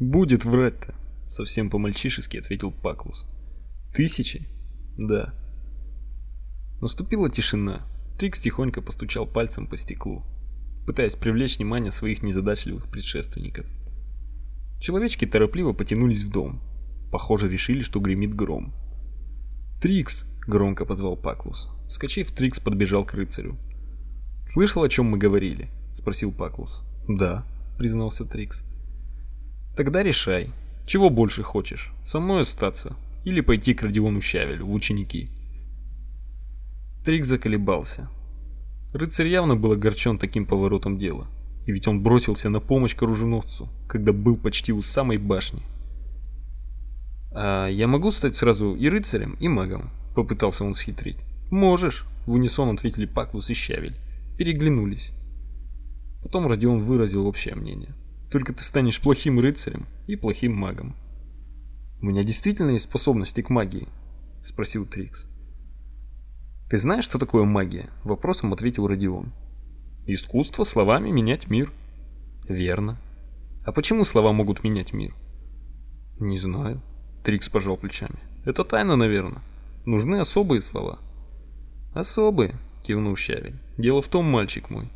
Будет врать-то, совсем по-мальчишески ответил Паклус. Тысячи? Да. Наступила тишина. Трикс тихонько постучал пальцем по стеклу, пытаясь привлечь внимание своих незадачливых предшественников. Человечки торопливо потянулись в дом. Похоже, решили, что гремит гром. "Трикс!" громко позвал Паклус. Вскочив, Трикс подбежал к рыцарю. "Слышал, о чем мы говорили?" спросил Паклус. "Да", признался Трикс. "Тогда решай, чего больше хочешь: со мной остаться или пойти к Родиону Щавелю в ученики?" Трикс заколебался. Рыцарь явно был огорчен таким поворотом дела, и ведь он бросился на помощь к оруженосцу, когда был почти у самой башни. А я могу стать сразу и рыцарем, и магом, попытался он схитрить. Можешь, в унисон ответили Паклус и Щавель. Переглянулись. Потом Родион выразил общее мнение. Только ты станешь плохим рыцарем и плохим магом. У меня действительно есть способности к магии, спросил Трикс. Ты знаешь, что такое магия? вопросом ответил Родион. Искусство словами менять мир. Верно. А почему слова могут менять мир? Не знаю. Трикс пожал плечами. Это тайна, наверное. Нужны особые слова. Особые, кивнул Щавель. Дело в том, мальчик мой,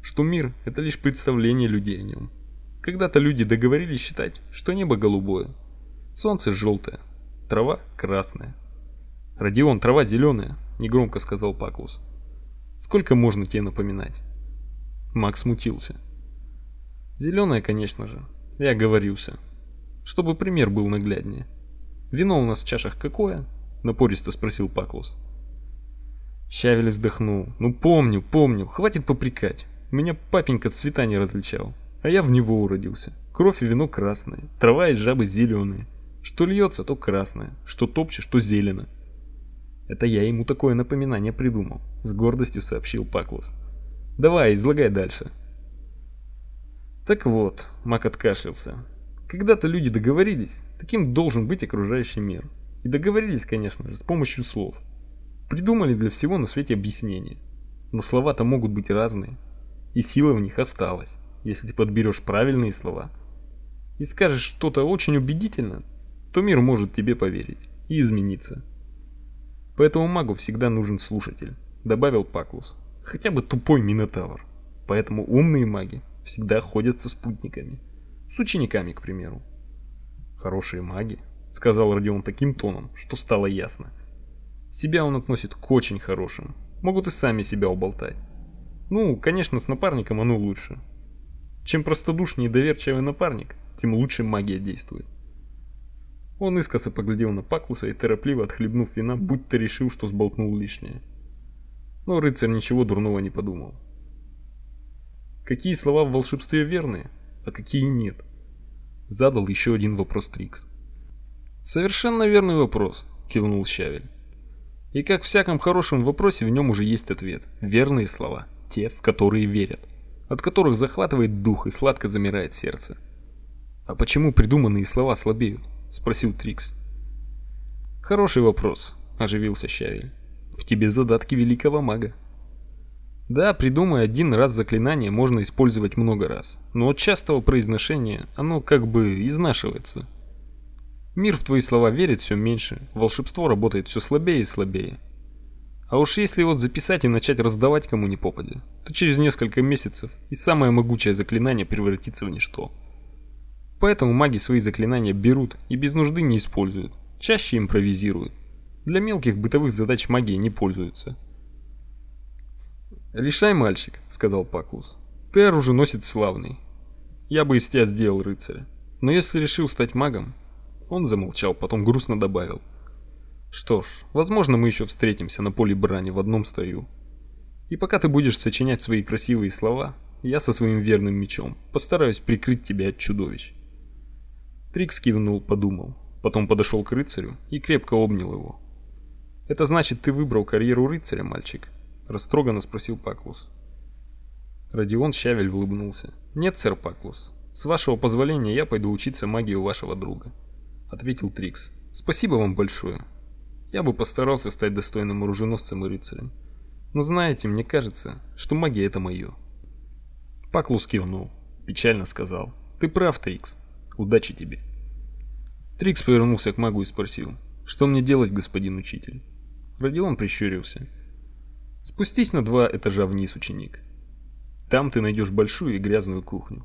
что мир это лишь представление людей о нем. Когда-то люди договорились считать, что небо голубое, солнце желтое, трава красная. Родион, трава зеленая, негромко сказал Паклус. Сколько можно тебе напоминать? Макс смутился. Зеленая, конечно же. Я оговорился. Чтобы пример был нагляднее. Вино у нас в чашах какое? напористо спросил Паклус. Щавель вздохнул. Ну помню, помню, хватит попрекать. Меня папенька цвета не различал, а я в него уродился. Кровь и вино красные, трава и жабы зеленые. Что льется, то красное, что топчешь, то зелено. Это я ему такое напоминание придумал, с гордостью сообщил Паклус. Давай, излагай дальше. Так вот, Мак откашлялся. Когда-то люди договорились, таким должен быть окружающий мир. И договорились, конечно же, с помощью слов. Придумали для всего на свете объяснение. Но слова-то могут быть разные, и сила в них осталась, если ты подберешь правильные слова. И скажешь что-то очень убедительно, то мир может тебе поверить и измениться. Поэтому магу всегда нужен слушатель, добавил Паклус. Хотя бы тупой минотавр. Поэтому умные маги всегда ходят со спутниками. С учениками, к примеру. Хорошие маги, сказал Родион таким тоном, что стало ясно. Себя он относит к очень хорошим. Могут и сами себя уболтать. Ну, конечно, с напарником оно лучше. Чем простодушнее и доверчивый напарник, тем лучше магия действует. Он искоса поглядел на Паклуса и торопливо отхлебнув вина, будто решил, что сболтнул лишнее. Но рыцарь ничего дурного не подумал. Какие слова в волшебстве верные, а какие нет? Задал еще один вопрос Трикс. Совершенно верный вопрос, кивнул Щавель. И как в всяком хорошем вопросе в нем уже есть ответ. Верные слова, те, в которые верят, от которых захватывает дух и сладко замирает сердце. А почему придуманные слова слабеют? спросил Трикс. Хороший вопрос, оживился Щавель. В тебе задатки великого мага. Да, придумай один раз заклинание, можно использовать много раз. Но от частого произношения оно как бы изнашивается. Мир в твои слова верит все меньше, волшебство работает все слабее и слабее. А уж если вот записать и начать раздавать кому ни попадя, то через несколько месяцев и самое могучее заклинание превратится в ничто. Поэтому маги свои заклинания берут и без нужды не используют, чаще импровизируют. Для мелких бытовых задач магии не пользуются. "Решай, мальчик", сказал Паклус. "Ты оруженосец славный. Я бы из тебя сделал рыцаря. Но если решил стать магом, он замолчал, потом грустно добавил: "Что ж, возможно, мы еще встретимся на поле брани в одном строю. И пока ты будешь сочинять свои красивые слова, я со своим верным мечом постараюсь прикрыть тебя от чудовищ". Трикс кивнул, подумал, потом подошел к рыцарю и крепко обнял его. "Это значит, ты выбрал карьеру рыцаря, мальчик?" растроганно спросил Паклус. Родион Щавель улыбнулся. "Нет, сэр Паклус. С вашего позволения я пойду учиться магии у вашего друга" ответил Трикс. Спасибо вам большое. Я бы постарался стать достойным оруженосцем и рыцарем. Но знаете, мне кажется, что магия это мое. Паклус кивнул, печально сказал: "Ты прав, Трикс. Удачи тебе. Трикс повернулся к магу и спросил: "Что мне делать, господин учитель?" Родион прищурился. "Спустись на два этажа вниз, ученик. Там ты найдешь большую и грязную кухню.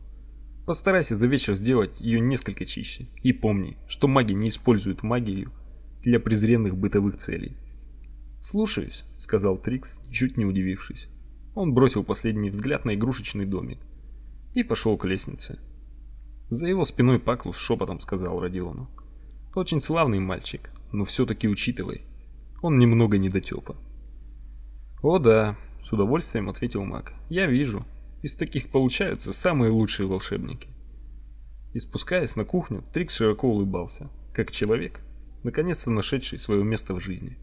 Постарайся за вечер сделать ее несколько чище. И помни, что маги не используют магию для презренных бытовых целей. "Слушаюсь", сказал Трикс, чуть не удивившись. Он бросил последний взгляд на игрушечный домик и пошел к лестнице. За его спиной Паклус шепотом сказал Родиону: "Очень славный мальчик, но все таки учитывай, он немного недотёпа". "О да", с удовольствием ответил Мак. "Я вижу. Из таких получаются самые лучшие волшебники". И спускаясь на кухню, Трикс широко улыбался, как человек, наконец-то нашедший свое место в жизни.